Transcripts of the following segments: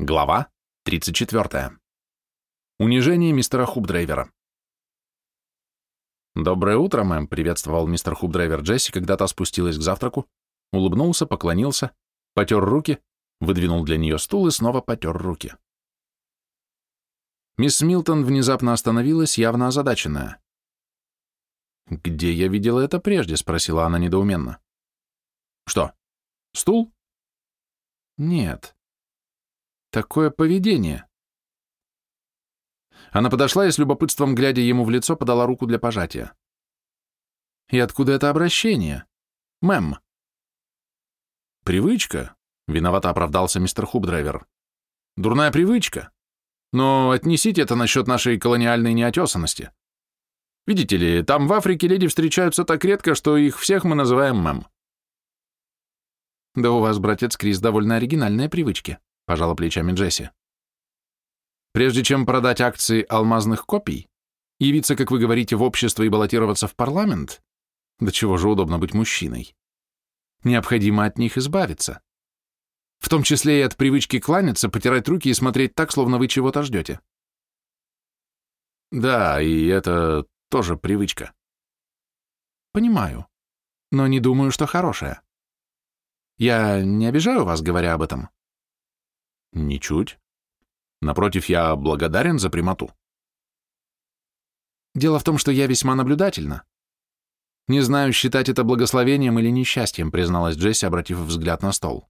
Глава 34. Унижение мистера Хубдрайвера. «Доброе утро, мэм», — приветствовал мистер Хубдрайвер Джесси, когда та спустилась к завтраку, улыбнулся, поклонился, потер руки, выдвинул для нее стул и снова потер руки. Мисс Милтон внезапно остановилась, явно озадаченная. «Где я видела это прежде?» — спросила она недоуменно. «Что, стул?» «Нет», Такое поведение. Она подошла и с любопытством, глядя ему в лицо, подала руку для пожатия. И откуда это обращение? Мэм. Привычка, виновато оправдался мистер Хубдрайвер. Дурная привычка. Но отнесите это насчет нашей колониальной неотесанности. Видите ли, там в Африке леди встречаются так редко, что их всех мы называем мэм. Да у вас, братец Крис, довольно оригинальные привычки пожала плечами Джесси. Прежде чем продать акции алмазных копий, явиться, как вы говорите, в общество и баллотироваться в парламент, до чего же удобно быть мужчиной, необходимо от них избавиться. В том числе и от привычки кланяться, потирать руки и смотреть так, словно вы чего-то ждете. Да, и это тоже привычка. Понимаю, но не думаю, что хорошая. Я не обижаю вас, говоря об этом. Ничуть. Напротив, я благодарен за прямоту. Дело в том, что я весьма наблюдательна. Не знаю, считать это благословением или несчастьем, призналась Джесси, обратив взгляд на стол.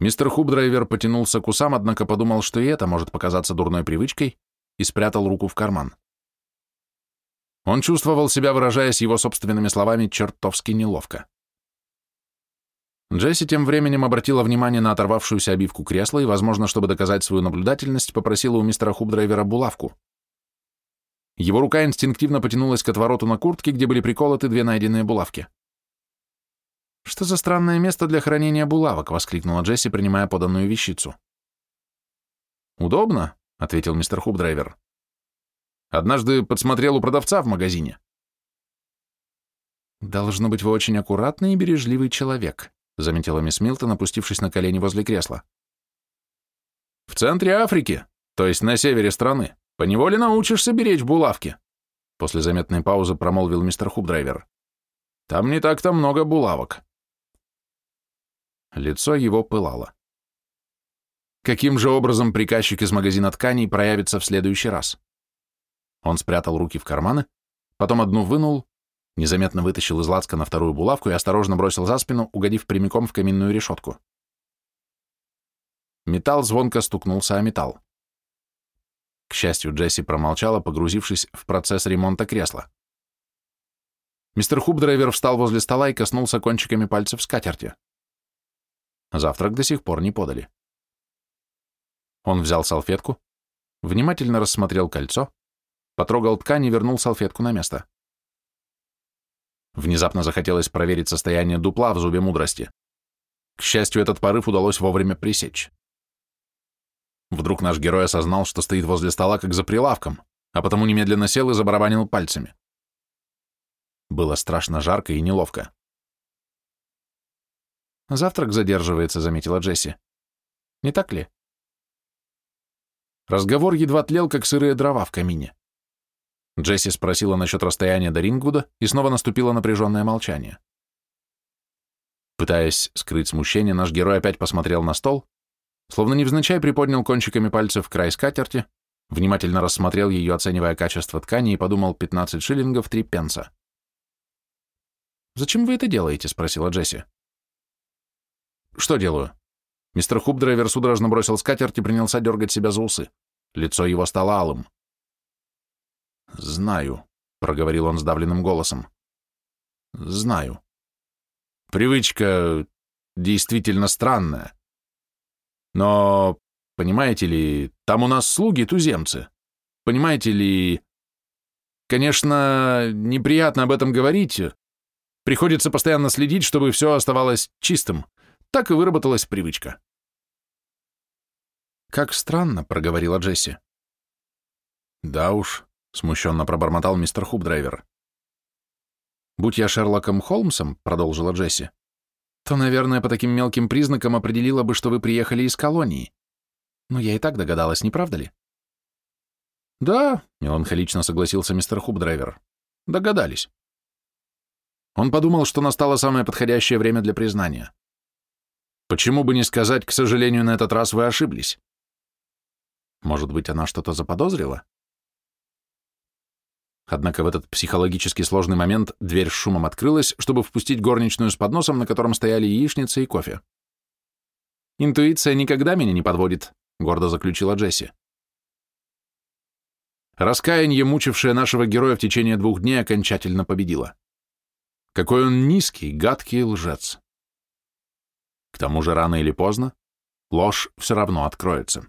Мистер Хубдрайвер потянулся к усам, однако подумал, что и это может показаться дурной привычкой, и спрятал руку в карман. Он чувствовал себя, выражаясь его собственными словами, чертовски неловко. Джесси тем временем обратила внимание на оторвавшуюся обивку кресла и, возможно, чтобы доказать свою наблюдательность, попросила у мистера Хубдрайвера булавку. Его рука инстинктивно потянулась к отвороту на куртке, где были приколоты две найденные булавки. «Что за странное место для хранения булавок?» — воскликнула Джесси, принимая поданную вещицу. «Удобно», — ответил мистер Хубдрайвер. «Однажды подсмотрел у продавца в магазине». «Должно быть, вы очень аккуратный и бережливый человек», заметила мисс Милтон, опустившись на колени возле кресла. В центре Африки, то есть на севере страны, поневоле научишься беречь булавки. После заметной паузы промолвил мистер Хубдрайвер. Там не так-то много булавок. Лицо его пылало. Каким же образом приказчик из магазина тканей проявится в следующий раз? Он спрятал руки в карманы, потом одну вынул, Незаметно вытащил из лацка на вторую булавку и осторожно бросил за спину, угодив прямиком в каминную решетку. Металл звонко стукнулся о металл. К счастью, Джесси промолчала, погрузившись в процесс ремонта кресла. Мистер Хубдрайвер встал возле стола и коснулся кончиками пальцев скатерти. Завтрак до сих пор не подали. Он взял салфетку, внимательно рассмотрел кольцо, потрогал ткань и вернул салфетку на место. Внезапно захотелось проверить состояние дупла в зубе мудрости. К счастью, этот порыв удалось вовремя пресечь. Вдруг наш герой осознал, что стоит возле стола как за прилавком, а потому немедленно сел и забарабанил пальцами. Было страшно жарко и неловко. «Завтрак задерживается», — заметила Джесси. «Не так ли?» Разговор едва тлел, как сырые дрова в камине. Джесси спросила насчет расстояния до Рингвуда, и снова наступило напряженное молчание. Пытаясь скрыть смущение, наш герой опять посмотрел на стол, словно невзначай приподнял кончиками пальцев край скатерти, внимательно рассмотрел ее, оценивая качество ткани, и подумал 15 шиллингов, 3 пенса. «Зачем вы это делаете?» — спросила Джесси. «Что делаю?» Мистер Хубдрайвер судорожно бросил скатерть и принялся дергать себя за усы. Лицо его стало алым. «Знаю», — проговорил он сдавленным голосом. «Знаю. Привычка действительно странная. Но, понимаете ли, там у нас слуги туземцы. Понимаете ли... Конечно, неприятно об этом говорить. Приходится постоянно следить, чтобы все оставалось чистым. Так и выработалась привычка». «Как странно», — проговорила Джесси. «Да уж, смущенно пробормотал мистер Хубдрайвер. «Будь я Шерлоком Холмсом», — продолжила Джесси, то, наверное, по таким мелким признакам определила бы, что вы приехали из колонии. Но я и так догадалась, не правда ли? Да, меланхолично согласился мистер Хубдрайвер. Догадались. Он подумал, что настало самое подходящее время для признания. Почему бы не сказать, к сожалению, на этот раз вы ошиблись? Может быть, она что-то заподозрила? Однако в этот психологически сложный момент дверь с шумом открылась, чтобы впустить горничную с подносом, на котором стояли яичница и кофе. «Интуиция никогда меня не подводит», — гордо заключила Джесси. Раскаяние, мучившее нашего героя в течение двух дней, окончательно победило. Какой он низкий, гадкий лжец. К тому же рано или поздно ложь все равно откроется.